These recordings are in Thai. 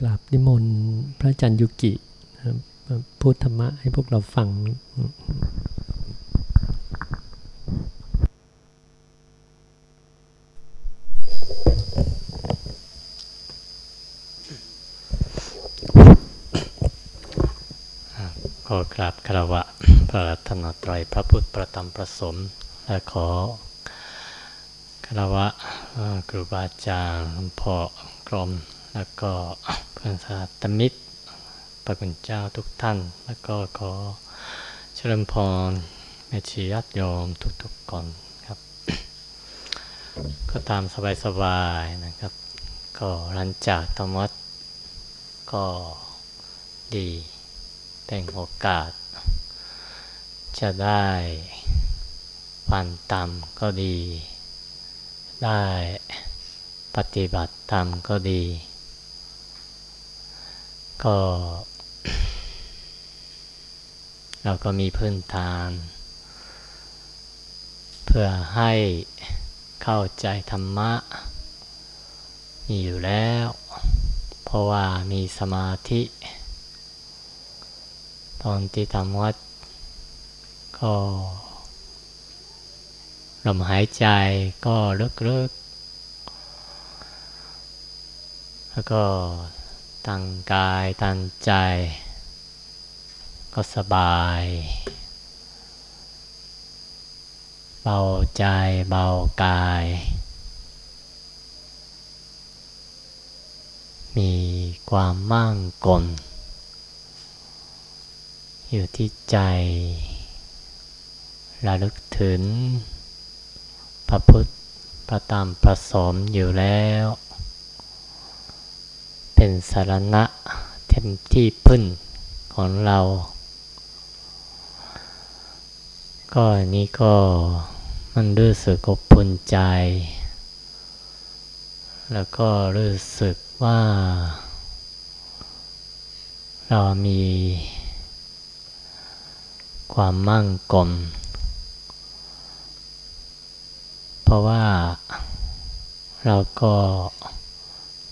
กราบนิมนต์พระอาจารย์ยุกิพูดธรรมะให้พวกเราฟัง ขอกราบคารวะพระรัตนตรัยพระพุทธประธรรมประสม และขอคารวะครูบาอาจารย์หลวงพ่อกรมแล้วก็ เพื่อนสาธมิตรพระคุณเจ้าทุกท่าน แล้วก็ขอเฉลิมพรแม่ชีญาติโยมทุกๆคนครับ ก็ตามสบายๆนะครับ ก็หลังจากธรรมวัดก็ดีเป็นโอกาส จะได้ฟันตามก็ดี ได้ปฏิบัติธรรมก็ดี ก็ เราก็มีพื้นฐาน เพื่อให้เข้าใจธรรมะ มีอยู่แล้ว เพราะว่ามีสมาธิ ตอนที่ทำวัด ก็ลมหายใจก็ลึกๆแล้วก็ ตั้งกายตั้งใจ ก็สบาย เบาใจเบากาย มีความมั่งกลอยู่ที่ใจระลึกถึง พระพุทธ พระธรรมพระสมอยู่แล้ว เป็นสารณะเต็มที่พึ่งของเรา ก็นี้ก็มันรู้สึกอบอุ่นใจ แล้วก็รู้สึกว่า เรามีความมั่งกลเพราะว่าเราก็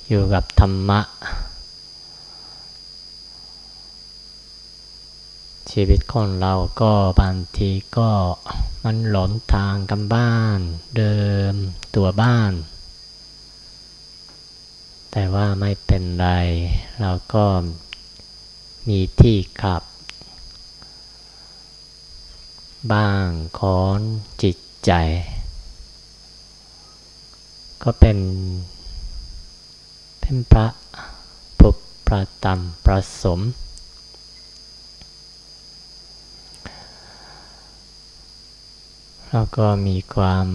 อยู่กับธรรมะ ชีวิตของเราก็บางทีก็มันหลนทางกันบ้าน เดิมตัวบ้าน แต่ว่าไม่เป็นไร เราก็มีที่ขับ บ้างของจิตใจ ก็เป็น นพระปุปประตมประสม แล้วก็มีความ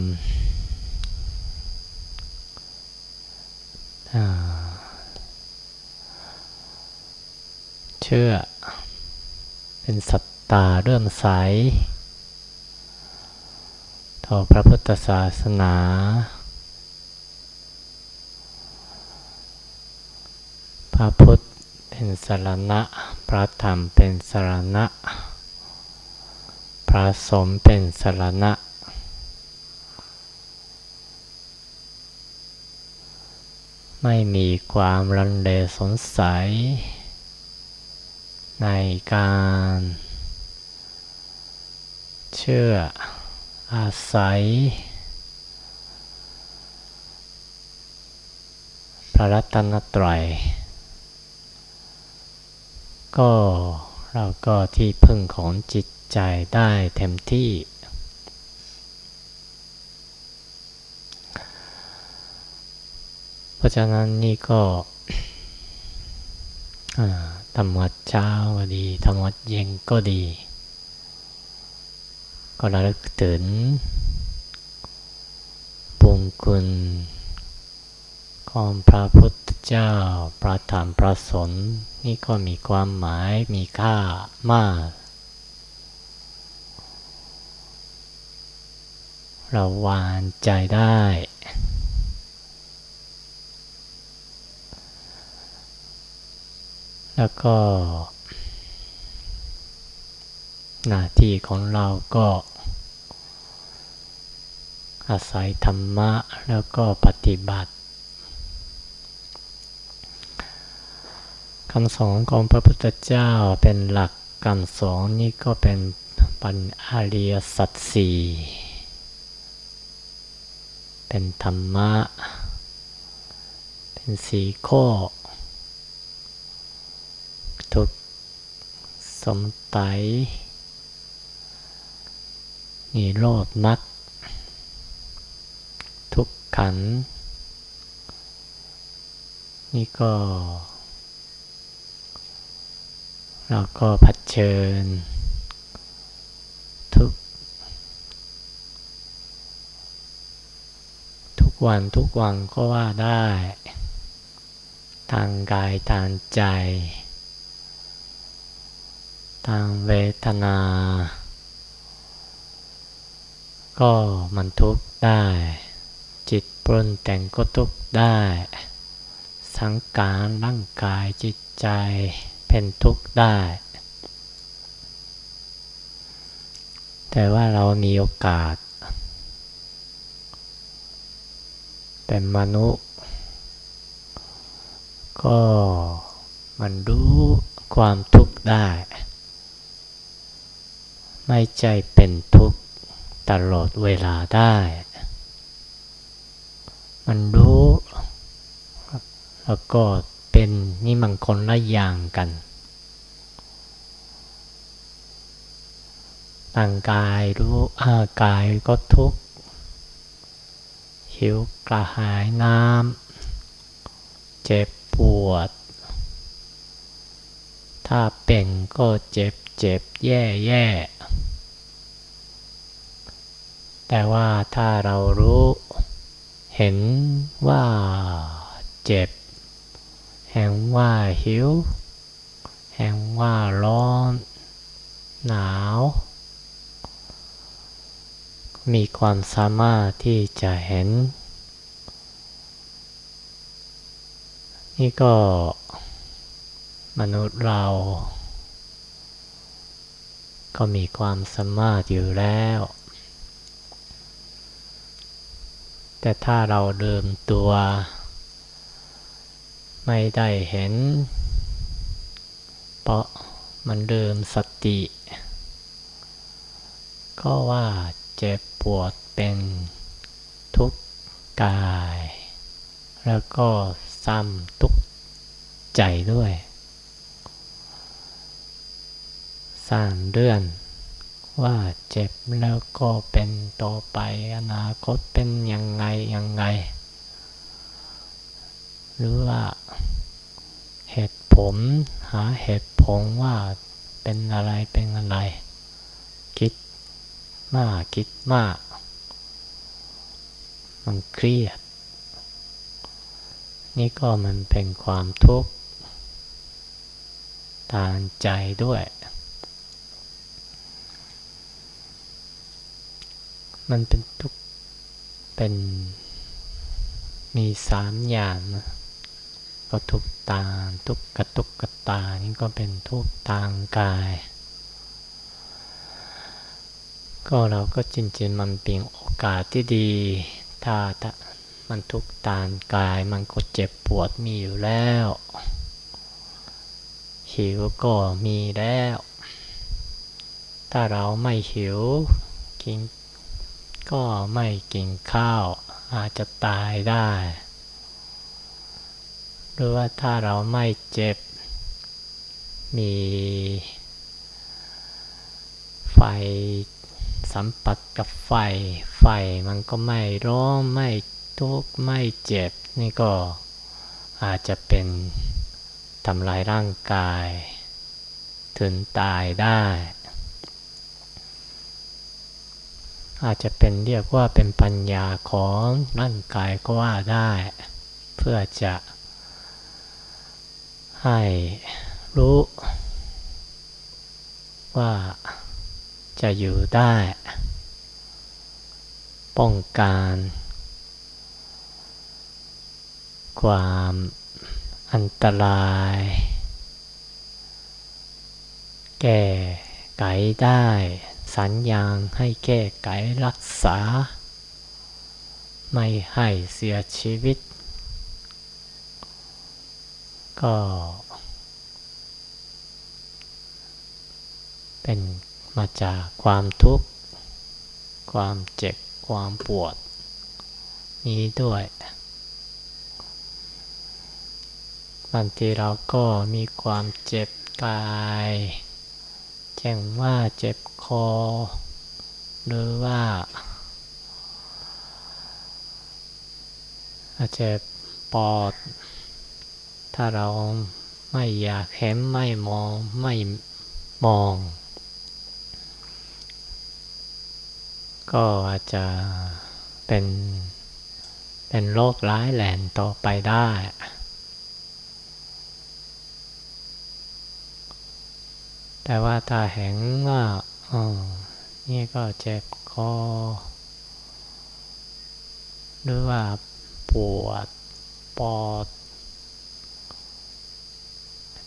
เชื่อ เป็นสัตตาเริ่มใสต่อพระพุทธศาสนา พระพุทธเป็นสารณะ พระธรรมเป็นสารณะ พระสมเป็นสารณะ ไม่มีความรันเลสงสัย ในการเชื่ออาศัย พระรัตนตรัย ก็เราก็ที่พึ่งของจิตใจได้เต็มที่ เพราะฉะนั้นนี่ก็ธรรมวัดเช้าก็ดีธรรมวัดเย็นก็ดี ก็ระลึกถึงบุญคุณของพระพุทธ เจ้า พระธรรมพระสนนี่ก็มีความหมายมีค่ามาก เราวานใจได้ แล้วก็ หน้าที่ของเราก็อาศัยธรรมะแล้วก็ปฏิบัติ คำสอนของพระพุทธเจ้าเป็นหลักคำสอนนี่ก็เป็นปัญอริยสัจสี่เป็นธรรมะ เป็นสีข้อ ทุกสมไตนิโรธมักทุกขัน นี่ก็ เราก็ผัดเชิญ ทุก ทุกวันทุกวันก็ว่าได้ ทางกายทางใจ ทางเวทนา ก็มันทุกข์ได้ จิตปรุนแต่งก็ทุกข์ได้ สังขารร่างกายจิตใจ เป็นทุกข์ได้ แต่ว่าเรามีโอกาส เป็นมนุษย์ ก็มันรู้ความทุกข์ได้ ไม่ใจเป็นทุกข์ตลอดเวลาได้ มันรู้ แล้วก็ เป็นนี่มันคนละอย่างกันร่างกายรู้อากายก็ทุกข์หิวกระหายน้ำเจ็บปวด ถ้าเป็นก็เจ็บเจ็บแย่แย่แต่ว่าถ้าเรารู้เห็นว่าเจ็บ แห่งว่าหิว แห่งว่าร้อน หนาว มีความสามารถที่จะเห็น นี่ก็มนุษย์เรา ก็มีความสามารถอยู่แล้ว แต่ถ้าเราเดิมตัว ไม่ได้เห็น เพราะมันเดิมสติ ก็ว่าเจ็บปวดเป็นทุกกาย แล้วก็ซ้ำทุกใจด้วยสามเดือนว่าเจ็บแล้วก็เป็นต่อไปอนาคตเป็นยังไงยังไง หรือว่าเหตุผลหาเหตุผลว่าเป็นอะไรเป็นอะไร คิดมากคิดมาก มันเครียด นี่ก็มันเป็นความทุกข์ทางใจด้วย มันเป็นทุกเป็นมีสามอย่างนะ ก็ทุกตาทุกกระตุกกระตานี่ก็เป็นทุกทางกาย ก็เราก็จริงๆมันเป็นโอกาสที่ดี ถ้าถ้ามันทุกทางกายมันก็เจ็บปวดมีอยู่แล้ว หิวก็มีแล้ว ถ้าเราไม่หิวกินก็ไม่กินข้าวอาจจะตายได้ หรือว่าถ้าเราไม่เจ็บ มีไฟสัมผัสกับไฟ ไฟมันก็ไม่ร้อนไม่ทุกข์ไม่เจ็บ นี่ก็อาจจะเป็นทำลายร่างกาย ถึงตายได้ อาจจะเป็นเรียกว่าเป็นปัญญาของร่างกายก็ว่าได้ เพื่อจะ ให้รู้ว่าจะอยู่ได้ ป้องกัน ความอันตราย แก้ไขได้ สัญญาณให้แก้ไขรักษา ไม่ให้เสียชีวิต ก็ เป็นมาจากความทุกข์ ความเจ็บ ความปวด นี้ด้วย บางทีเราก็มีความเจ็บกายเช่นว่าเจ็บคอ หรือว่าอาจจะปอด ถ้าเราไม่อยากเห็นไม่มองไม่มอง ก็อาจจะเป็นเป็นโรคร้ายแรงต่อไปได้ แต่ว่าถ้าเห็นว่าอ๋อนี่ก็เจ็บคอหรือว่าปวดปอด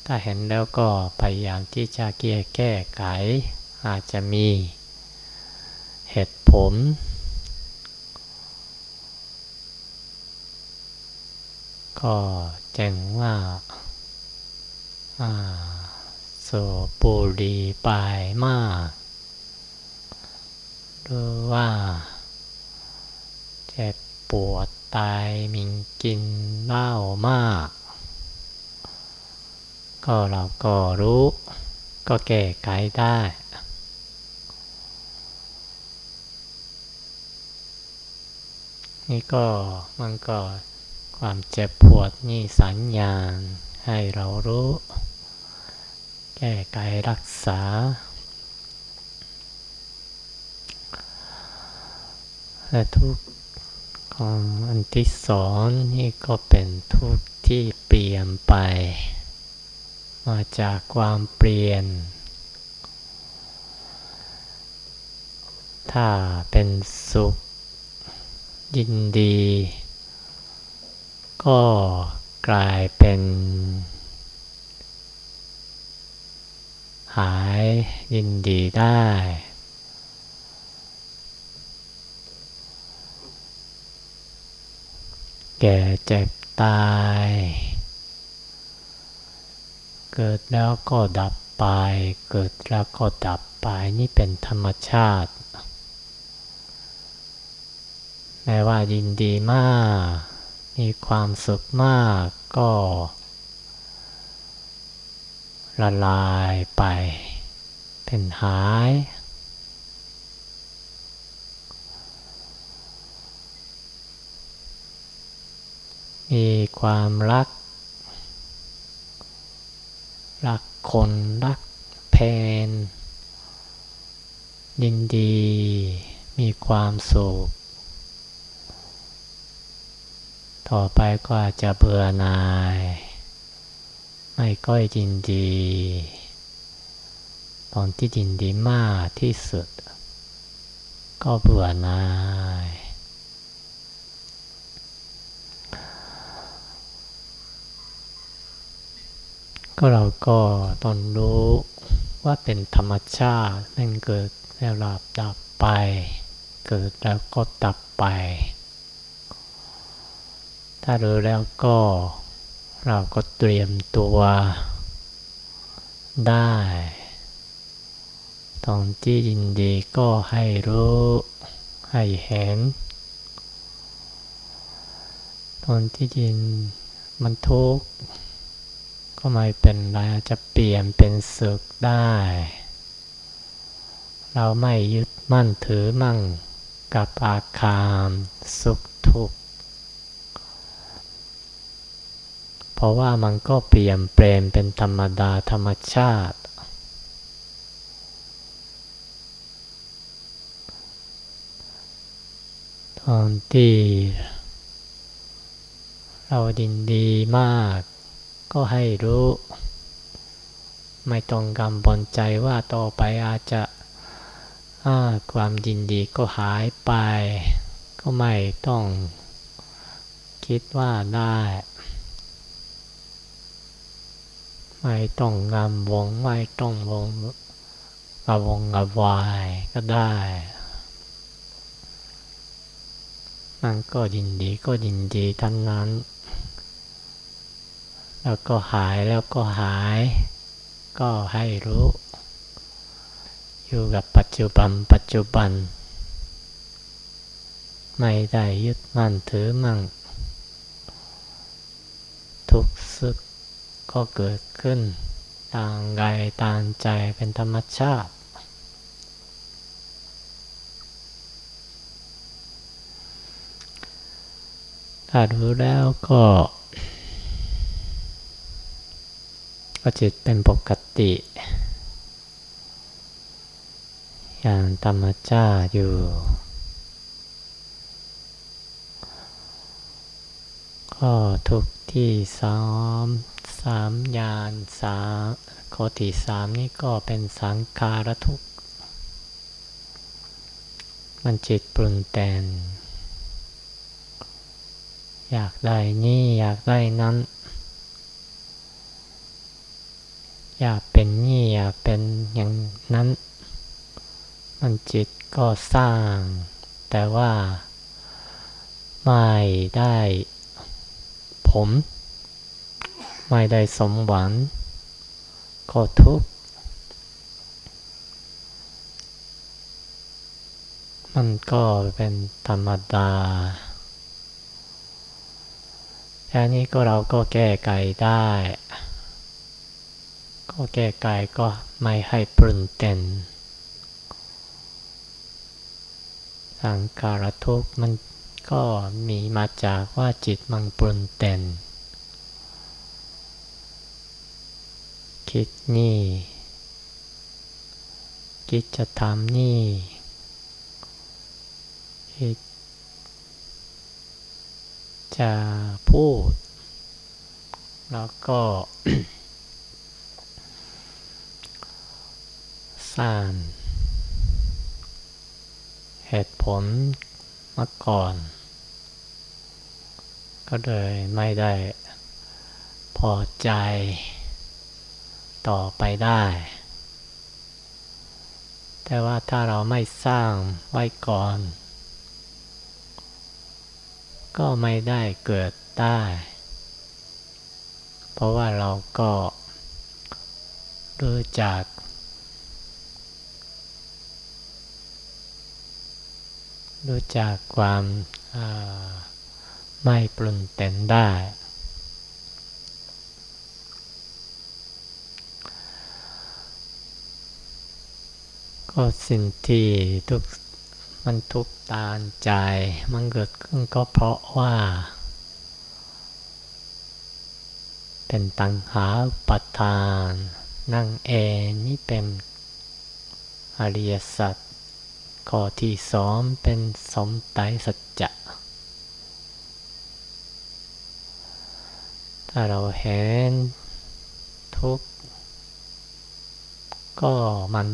ถ้าเห็นแล้วก็พยายามที่จะเกียแก้ไข อาจจะมีเหตุผล ก็แจ้งว่าอ่าสูบบุหรี่ไปมากหรือว่าเจ็บปวดตายมิงกินเหล้ามาก ก็เราก็รู้ ก็แก้ไขได้ นี่ก็มันก็ความเจ็บปวดนี่สัญญาณให้เรารู้ แก้ไขรักษา และทุกของอันที่สองนี่ก็เป็นทุกที่เปลี่ยนไป มาจากความเปลี่ยน ถ้าเป็นสุข ยินดี ก็กลายเป็น หายยินดีได้ แก่เจ็บตาย เกิดแล้วก็ดับไป เกิดแล้วก็ดับไปนี่เป็นธรรมชาติ แม้ว่ายินดีมาก มีความสุขมากก็ ละลายไป เป็นหาย มีความรัก รักคนรักเพน ยินดีมีความสุข ต่อไปก็อาจจะเบื่อหน่าย ไม่ก้อยยินดี ตอนที่ยินดีมากที่สุด ก็เบื่อหน่าย ก็เราก็ตองรู้ว่าเป็นธรรมชาติมันเกิดแล้วดับไป เกิดแล้วก็ดับไป ถ้ารู้แล้วก็เราก็เตรียมตัวได้ตอนที่ยินดีก็ให้รู้ให้เห็น ตอนที่ยินมันทุกข์ ก็ไม่เป็นไรจะเปลี่ยนเป็นสุขได้ เราไม่ยึดมั่นถือมั่งกับอาคารสุขทุกข์ เพราะว่ามันก็เปลี่ยนเปลนเป็นธรรมดาธรรมชาติ ตอนที่เราดินดีมาก ก็ให้รู้ ไม่ต้องกังวลใจว่าต่อไปอาจจะความยินดีก็หายไป ก็ไม่ต้องคิดว่าได้ ไม่ต้องงามวงไม่ต้องวงกระวงกระวายก็ได้มันก็ยินดีก็ยินดีทั้งนั้น แล้วก็หายแล้วก็หาย ก็ให้รู้ อยู่กับปัจจุบันปัจจุบัน ไม่ได้ยึดมั่นถือมั่ง ทุกสุขก็เกิดขึ้น ต่างกายต่างใจเป็นธรรมชาติถ้ารู้แล้วก็ ก็จิตเป็นปกติ อย่างธรรมชาติอยู่ ก็ทุกที่ซ้อมสามยานสามข้อที่สามนี่ก็เป็นสังขารทุกมันจิตปรุงแต่งอยากได้นี่อยากได้นั้น อยากเป็นนี่อยากเป็นอย่างนั้น มันจิตก็สร้าง แต่ว่าไม่ได้ผม ไม่ได้สมหวัง ก็ทุกข์มันก็เป็นธรรมดาแค่นี้ก็เราก็แก้ไขได้ ก็แก้ไขก็ไม่ให้ปรุนเต็นสังการทุกข์มันก็มีมาจากว่าจิตมันปรุนเต็นคิดนี่ คิดจะทำนี่ คิดจะพูด แล้วก็ ร้าง เหตุผลมาก่อน ก็เลยไม่ได้พอใจต่อไปได้ แต่ว่าถ้าเราไม่สร้างไว้ก่อน ก็ไม่ได้เกิดได้ เพราะว่าเราก็รู้จัก รู้จักความไม่ปรุงแต่งได้ ก็สิ่งที่ทุกมันทุกตาใจ มันเกิดขึ้นก็เพราะว่า เป็นตังหาปัฏฐาน นั่งเองนี่เป็นอริยสัจ ข้อที่สองเป็นสมไตสัจจะ ถ้าเราเห็นทุกข์ก็มัน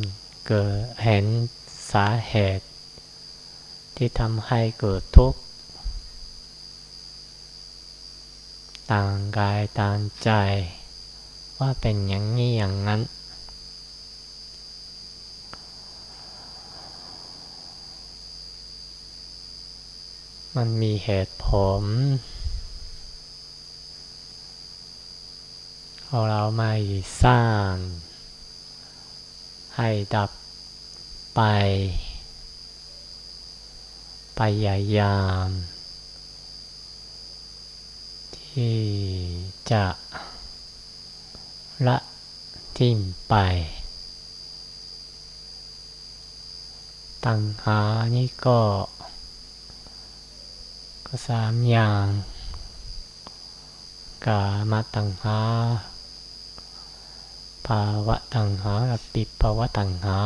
เกิดเห็นสาเหตุ ที่ทำให้เกิดทุกข์ ต่างกายต่างใจว่าเป็นอย่างนี้อย่างนั้น มันมีเหตุผลของเราไม่สร้าง ให้ดับไป ไปยายาม ที่จะละทิ้งไป ตังหานี่ก็ ก็สามอย่างกามาตังหา ภาวะตังหากับปิภาวะตังหา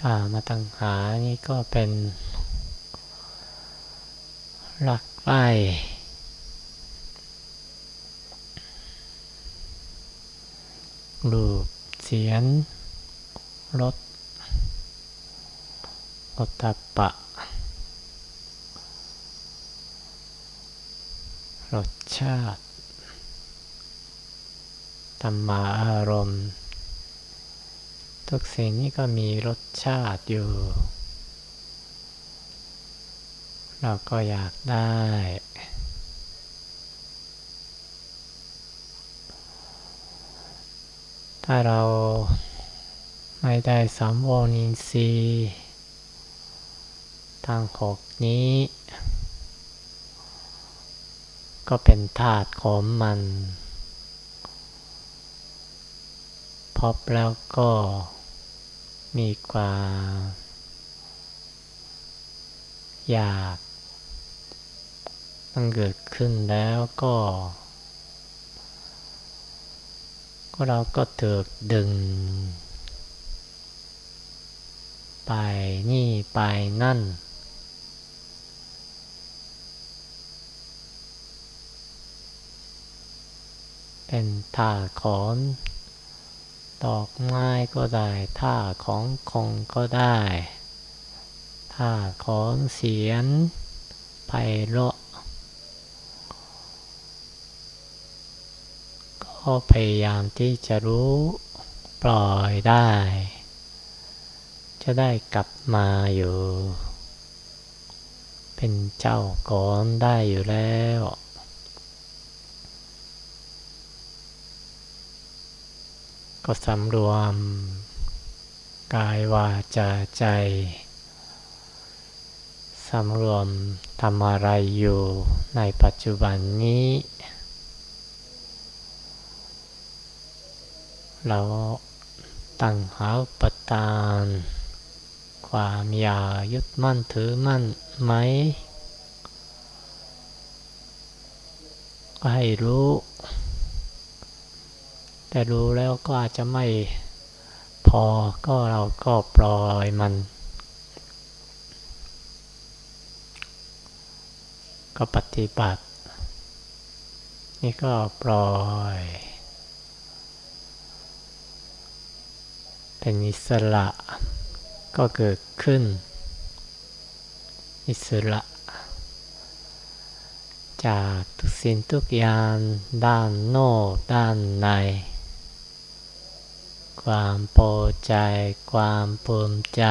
กามาตังหานี่ก็เป็นรักใคร่รูป เสียงรสอตตะปะรสชาติธรรมาอารมณ์ ทุกสิ่งนี้ก็มีรสชาติอยู่ เราก็อยากได้ ถ้าเราไม่ได้สามวนินทรีย์ทางหกนี้ ก็เป็นธาตุของมัน พบแล้วก็มีความอยาก มันเกิดขึ้นแล้วก็ ก็เราก็ถูกดึง ไปนี่ไปนั่น เป็นท่าของดอกไม้ก็ได้ท่าของคงก็ได้ท่าของเสียงไพเราะ ก็พยายามที่จะรู้ปล่อยได้ จะได้กลับมาอยู่ เป็นเจ้าก่อนได้อยู่แล้วก็สำรวม กายวาจาใจ สำรวมทำอะไรอยู่ในปัจจุบันนี้ เราตั้งหาปตาน ความอยายึดมั่นถือมั่นไหมก็ให้รู้ แต่รู้แล้วก็อาจจะไม่พอก็เราก็ปล่อยมัน ก็ปฏิบัติ นี่ก็ปล่อย เป็นอิสระก็เกิดขึ้น อิสระ จากทุกสิ่งทุกอย่างด้านโน้ด้านใน ความพอใจ ความภูมิใจ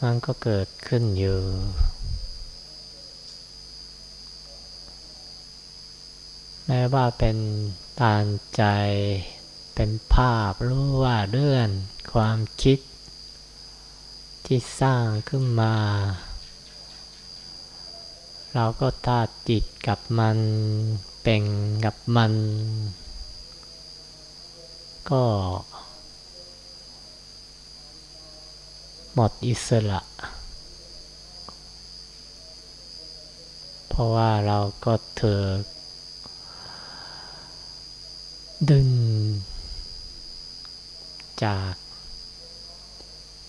มันก็เกิดขึ้นอยู่แม้ว่าเป็นตานใจ เป็นภาพรู้ว่าเรื่องความคิด ที่สร้างขึ้นมา เราก็ตาติดกับมันเป็นกับมัน ก็ หมดอิสระ เพราะว่าเราก็เถอดึง จาก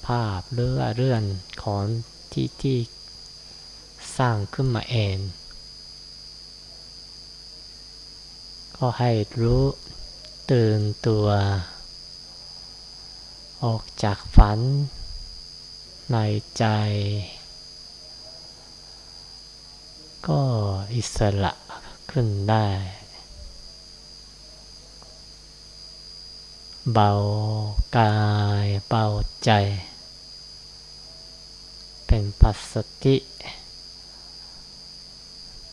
ภาพหรือเรื่องของที่ที่สร้างขึ้นมาเอง ก็ให้รู้ตื่นตัว ออกจากฝัน ในใจ ก็อิสระขึ้นได้ เบากายเบาใจ เป็นปัสสติ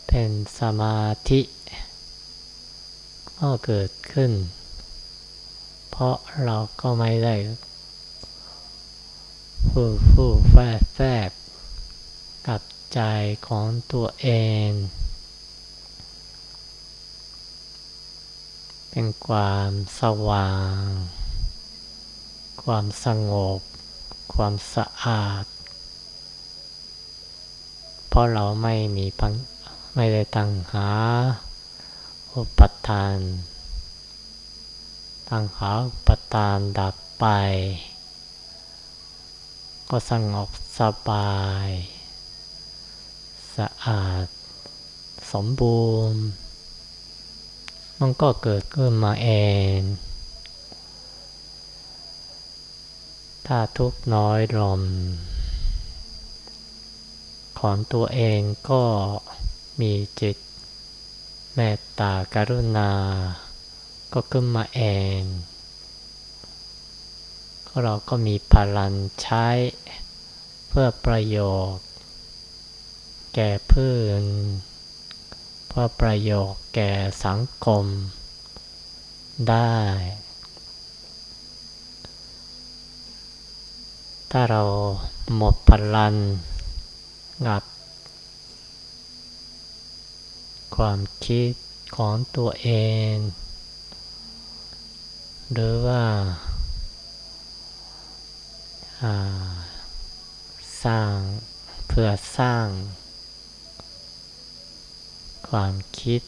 เป็นสมาธิก็เกิดขึ้น เพราะเราก็ไม่ได้ฟูฟูแฝดแฝบกับใจของตัวเอง เป็นความสว่าง ความสงบ ความสะอาด เพราะเราไม่มีพังไม่ได้ตั้งหาอุปทาน ตั้งหาอุปทานดับไป ก็สงบสบาย สะอาด สมบูรณ์ มันก็เกิดขึ้นมาเอง ถ้าทุกน้อยลมของตัวเองก็มีจิตเมตตากรุณา ก็ขึ้นมาเองเราก็มีพลังใช้เพื่อประโยชน์ แก่เพื่อน เพื่อประโยชน์แก่สังคมได้ ถ้าเราหมดพลังกับความคิดของตัวเอง หรือว่าสร้างเพื่อสร้าง ความคิด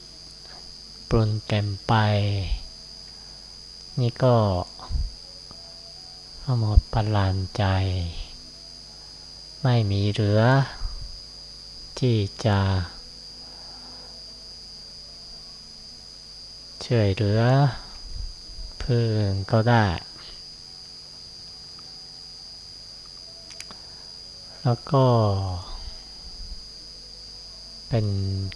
ปรุนเต็มไป นี่ก็หมดพลังใจ ไม่มีเหลือ ที่จะช่วยเหลือเพื่อนก็ได้ แล้วก็ เป็น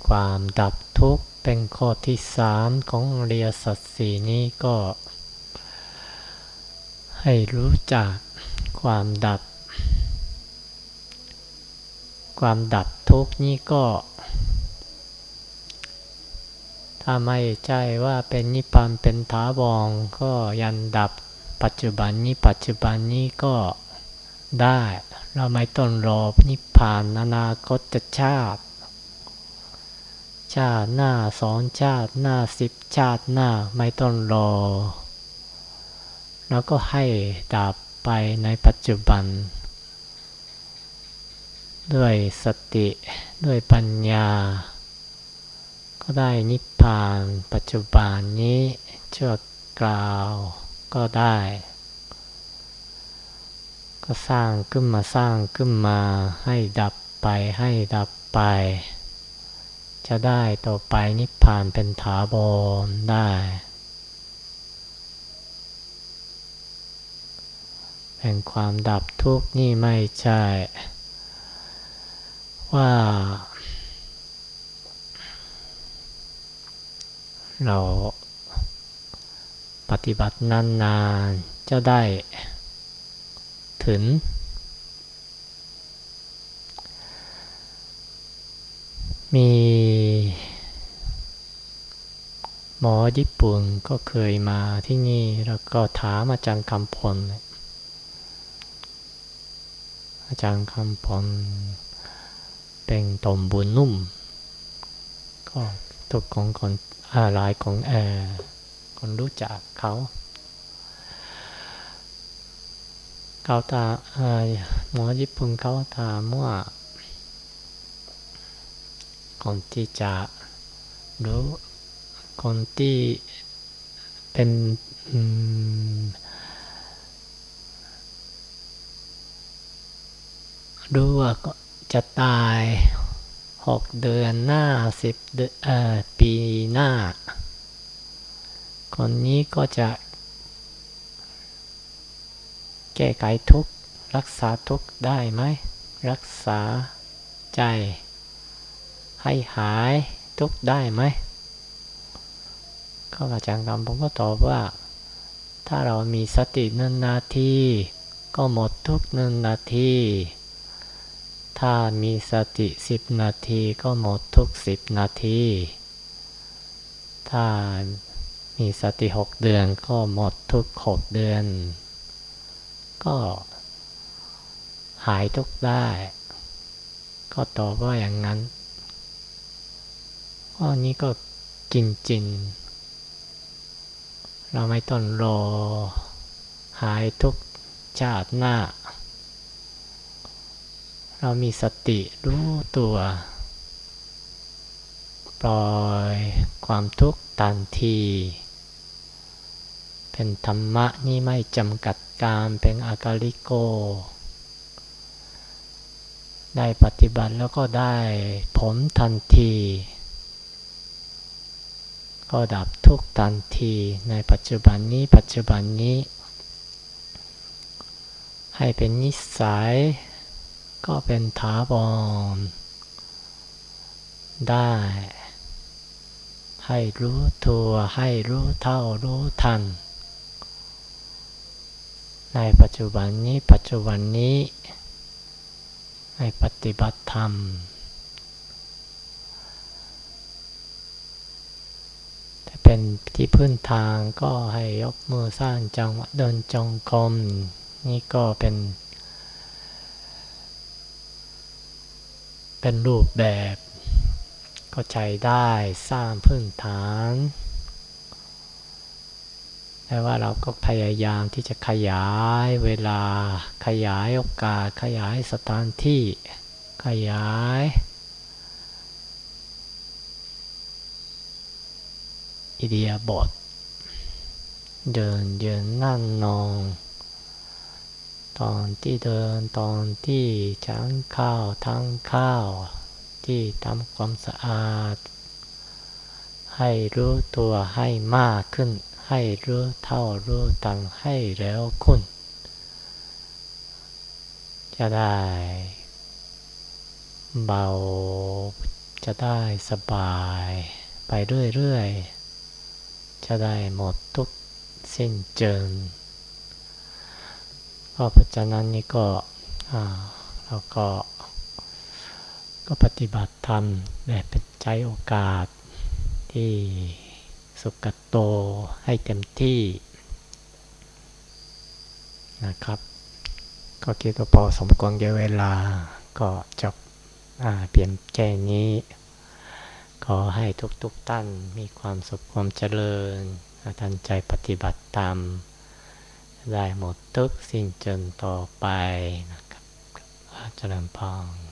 ความดับทุกข์ เป็นข้อที่สามของเรียสัตสีนี้ก็ ให้รู้จักความดับ ความดับทุกข์นี้ก็ ถ้าไม่ใช่ว่าเป็นนิพพานเป็นถาวรก็ยันดับปัจจุบันนี้ปัจจุบันนี้ก็ได้ เราไม่ต้องรอนิพพานอนาคตชาติ ชาติหน้าสองชาติหน้าสิบชาติหน้าไม่ต้องรอ แล้วก็ให้ดับไปในปัจจุบัน ด้วยสติด้วยปัญญา ก็ได้นิพพานปัจจุบันนี้ชั่วคราวก็ได้ ก็สร้างขึ้นมาสร้างขึ้นมาให้ดับไปให้ดับไป จะได้ต่อไปนิพพานเป็นถาบรได้ เป็นความดับทุกข์นี่ไม่ใช่ ว่า เราปฏิบัตินานๆจะได้ถึง มี หมอญี่ปุ่นก็เคยมาที่นี่แล้วก็ถามอาจารย์คำพล อาจารย์คำพลเป็นตมบุญนุ่ม ก็ทุกของคนลายของแอร์คนรู้จักเขาเขาตาหมอญี่ปุ่นเขาถามว่า คนที่จะรู้คนที่เป็นรู้ว่าจะตายหกเดือนหน้าสิบเดือนปีหน้า คนนี้ก็จะแก้ไขทุกรักษาทุกได้ไหม รักษาใจ ให้หายทุกได้ไหมก็อาจารย์คำผมก็ตอบว่า ถ้าเรามีสติหนึ่งนาที ก็หมดทุกหนึ่งนาที ถ้ามีสติสิบนาทีก็หมดทุกสิบนาที ถ้ามีสติหกเดือนก็หมดทุกหกเดือน ก็หายทุกได้ ก็ตอบว่าอย่างนั้น อนี้ก็กินจิน เราไม่ต้องรอ หายทุกชาติหน้า เรามีสติรู้ตัว ปล่อยความทุกข์ทันที เป็นธรรมะนี่ไม่จำกัดการเป็นอากาลิโก ได้ปฏิบัติแล้วก็ได้ผลทันที ก็ดับทุกทันทีในปัจจุบันนี้ปัจจุบันนี้ ให้เป็นนิสัย ก็เป็นถาบรได้ ให้รู้ตัวให้รู้เท่ารู้ทัน ในปัจจุบันนี้ปัจจุบันนี้ในปฏิบัติธรรม แต่ เป็นที่พื้นทางก็ให้ยกมือสร้างจังหวะเดินจงกรมนี่ก็เป็น เป็นรูปแบบก็ใช้ได้สร้างพื้นฐานแต่ว่าเราก็พยายามที่จะขยายเวลาขยายโอกาสขยายสถานที่ ขยาย อิเดียบทเดินยืนนั่งนอน ตอนที่เดินตอนที่ฉันข้าวทั้งข้าว ที่ทำความสะอาด ให้รู้ตัวให้มากขึ้น ให้รู้เท่ารู้ตังให้แล้วคุณจะได้เบาจะได้สบายไปเรื่อยๆ จะได้หมดทุกสิ้นเจินก็เพราะฉะนั้นนี่ก็เราก็ก็ปฏิบัติธรรมแบบเป็นใจโอกาสที่สุกโตให้เต็มที่นะครับ ก็คิดว่าพอสมควรแก่เวลาก็จบเปลี่ยนแค่นี้ ขอให้ทุกๆท่านมีความสุขความเจริญท่านใจปฏิบัติตาม ได้หมดทุกสิ่งจนต่อไปนะครับเจริญพร